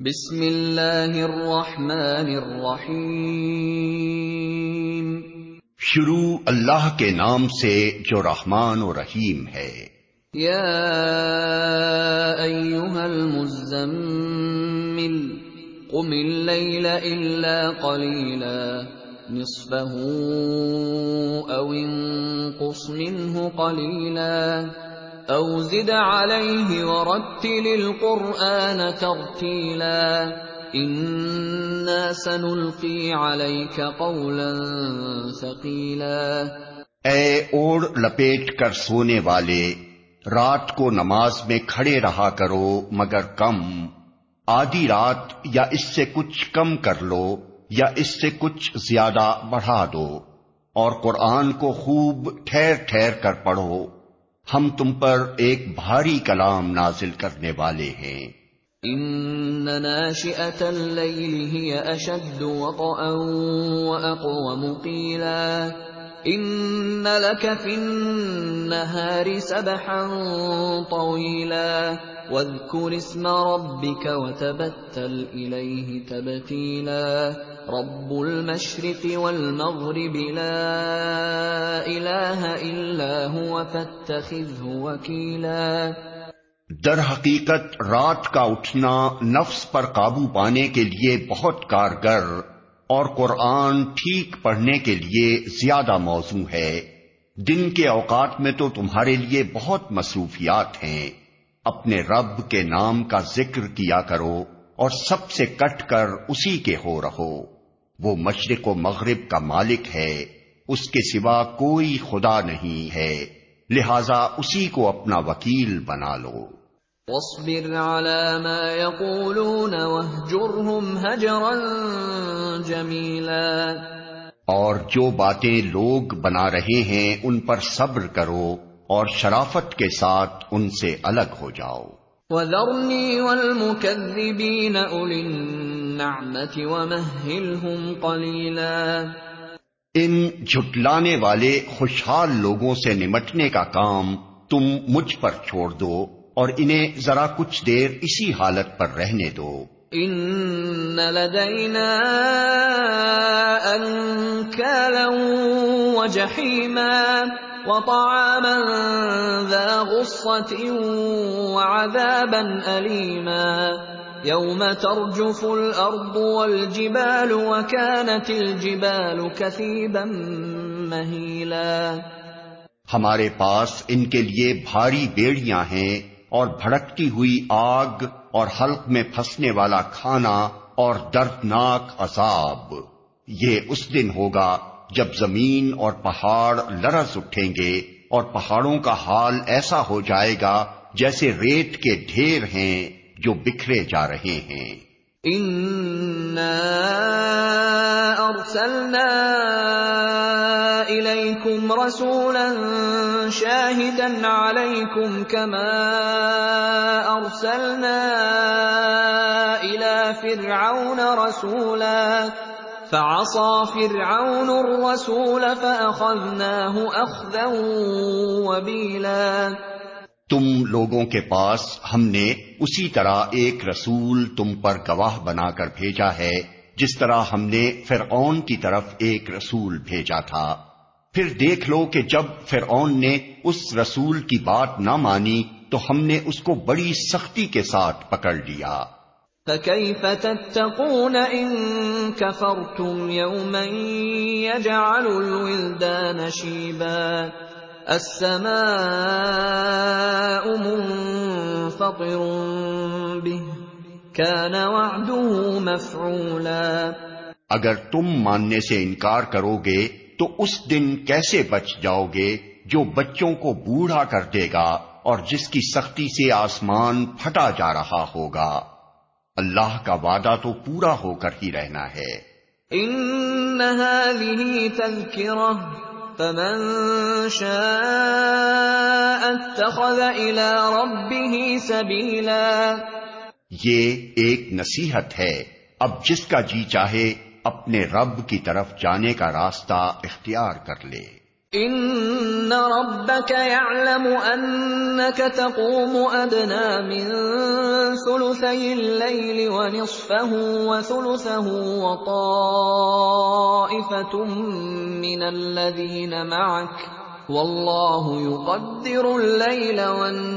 بسم اللہ الرحمن الرحیم۔ شروع اللہ کے نام سے جو رحمان و رحیم ہے۔ یا ایوہا المزمل قم اللیل الا قلیلا نصفه او انقص منه قلیلا۔ او زد علیہ ورتل القرآن ترتیلا انا سنلقی علیک قولا ثقیلا اے اوڑ لپیٹ کر سونے والے، رات کو نماز میں کھڑے رہا کرو مگر کم۔ آدھی رات یا اس سے کچھ کم کر لو یا اس سے کچھ زیادہ بڑھا دو۔ اور قرآن کو خوب ٹھہر ٹھہر کر پڑھو۔ ہم تم پر ایک بھاری کلام نازل کرنے والے ہیں۔ ان ناشئة الليل هي اشد وطئا واقوم قيلا ان لك في النهار سبحا طويلا واذكر اسم ربك وتبتل اليه تبتيلا رب المشرق والمغرب لا الہ الا هو فاتخذه وکیلا در حقیقت رات کا اٹھنا نفس پر قابو پانے کے لیے بہت کارگر اور قرآن ٹھیک پڑھنے کے لیے زیادہ موزوں ہے۔ دن کے اوقات میں تو تمہارے لیے بہت مصروفیات ہیں۔ اپنے رب کے نام کا ذکر کیا کرو اور سب سے کٹ کر اسی کے ہو رہو۔ وہ مشرق و مغرب کا مالک ہے۔ اس کے سوا کوئی خدا نہیں ہے۔ لہذا اسی کو اپنا وکیل بنا لو۔ واصبر على ما يقولون هجرا جميلا اور جو باتیں لوگ بنا رہے ہیں ان پر صبر کرو اور شرافت کے ساتھ ان سے الگ ہو جاؤ۔ وَذَرْنِي وَالْمُكَذِّبِينَ أُولِي النَّعْمَةِ وَمَهِّلْهُمْ قَلِيلًا ان جھٹلانے والے خوشحال لوگوں سے نمٹنے کا کام تم مجھ پر چھوڑ دو۔ اور انہیں ذرا کچھ دیر اسی حالت پر رہنے دو۔ ان لدینا انکالا وجحیما وطعاما ذا غصة وعذابا أليما يوم ترجف الأرض والجبال وكانت الجبال كثيبا مهيلا ہمارے پاس ان کے لیے بھاری بیڑیاں ہیں۔ اور بھڑکتی ہوئی آگ اور حلق میں پھنسنے والا کھانا اور دردناک عذاب۔ یہ اس دن ہوگا جب زمین اور پہاڑ لرز اٹھیں گے اور پہاڑوں کا حال ایسا ہو جائے گا جیسے ریت کے ڈھیر ہیں جو بکھرے جا رہے ہیں۔ ارسلنا الیکم رسولا شاہدا علیکم کما ارسلنا الى فرعون رسولا فعصى فرعون الرسول فأخذناه أخذا وبيلا تم لوگوں کے پاس ہم نے اسی طرح ایک رسول تم پر گواہ بنا کر بھیجا ہے۔ جس طرح ہم نے فرعون کی طرف ایک رسول بھیجا تھا۔ پھر دیکھ لو کہ جب فرعون نے اس رسول کی بات نہ مانی تو ہم نے اس کو بڑی سختی کے ساتھ پکڑ لیا۔ فكيف تتقون ان كفرتم يوما يجعل الولدان شيبا السماء منفطر به كان وعده مفعولا. اگر تم ماننے سے انکار کرو گے تو اس دن کیسے بچ جاؤ گے جو بچوں کو بوڑھا کر دے گا اور جس کی سختی سے آسمان پھٹا جا رہا ہوگا؟ اللہ کا وعدہ تو پورا ہو کر ہی رہنا ہے۔ ان هذه تذكرة فمن شاء اتخذ الى ربه سبيلا. یہ ایک نصیحت ہے۔ اب جس کا جی چاہے اپنے رب کی طرف جانے کا راستہ اختیار کر لے۔ ان ربك يعلم انك تقوم ادنى من ثلثي الليل ونصفه وثلثه وطائفه من الذين معك والله يقدر الليل والنهار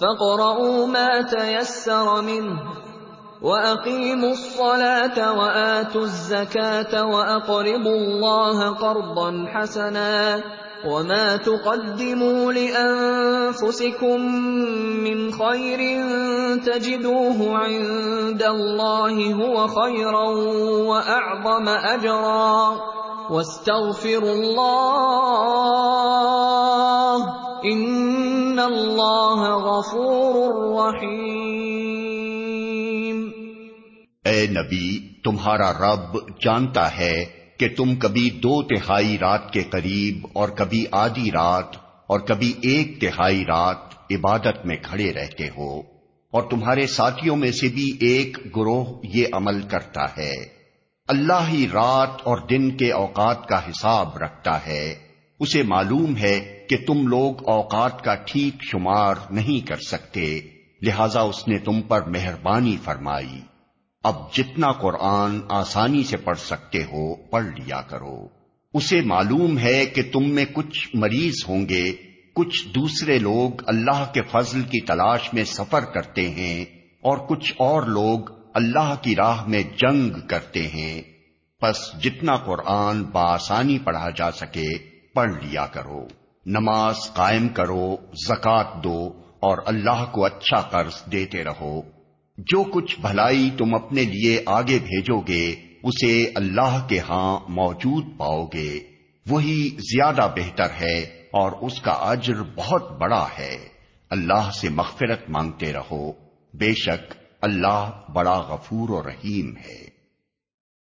فاقرؤوا ما تيسر منه واقيموا الصلاه واتوا الزكاه واقرضوا الله قرضا حسنا وما تقدموا لانفسكم من خير تجدوه عند الله هو خيرا واعظم اجرا واستغفروا الله ان اللہ غفور رحیم اے نبی، تمہارا رب جانتا ہے کہ تم کبھی دو تہائی رات کے قریب اور کبھی آدھی رات اور کبھی ایک تہائی رات عبادت میں کھڑے رہتے ہو اور تمہارے ساتھیوں میں سے بھی ایک گروہ یہ عمل کرتا ہے۔ اللہ ہی رات اور دن کے اوقات کا حساب رکھتا ہے۔ اسے معلوم ہے کہ تم لوگ اوقات کا ٹھیک شمار نہیں کر سکتے، لہذا اس نے تم پر مہربانی فرمائی۔ اب جتنا قرآن آسانی سے پڑھ سکتے ہو، پڑھ لیا کرو۔ اسے معلوم ہے کہ تم میں کچھ مریض ہوں گے، کچھ دوسرے لوگ اللہ کے فضل کی تلاش میں سفر کرتے ہیں، اور کچھ اور لوگ اللہ کی راہ میں جنگ کرتے ہیں۔ پس جتنا قرآن بآسانی پڑھا جا سکے پڑھ لیا کرو، نماز قائم کرو زکات دو اور اللہ کو اچھا قرض دیتے رہو۔ جو کچھ بھلائی تم اپنے لیے آگے بھیجو گے، اسے اللہ کے ہاں موجود پاؤ گے۔ وہی زیادہ بہتر ہے اور اس کا اجر بہت بڑا ہے۔ اللہ سے مغفرت مانگتے رہو۔ بے شک اللہ بڑا غفور و رحیم ہے۔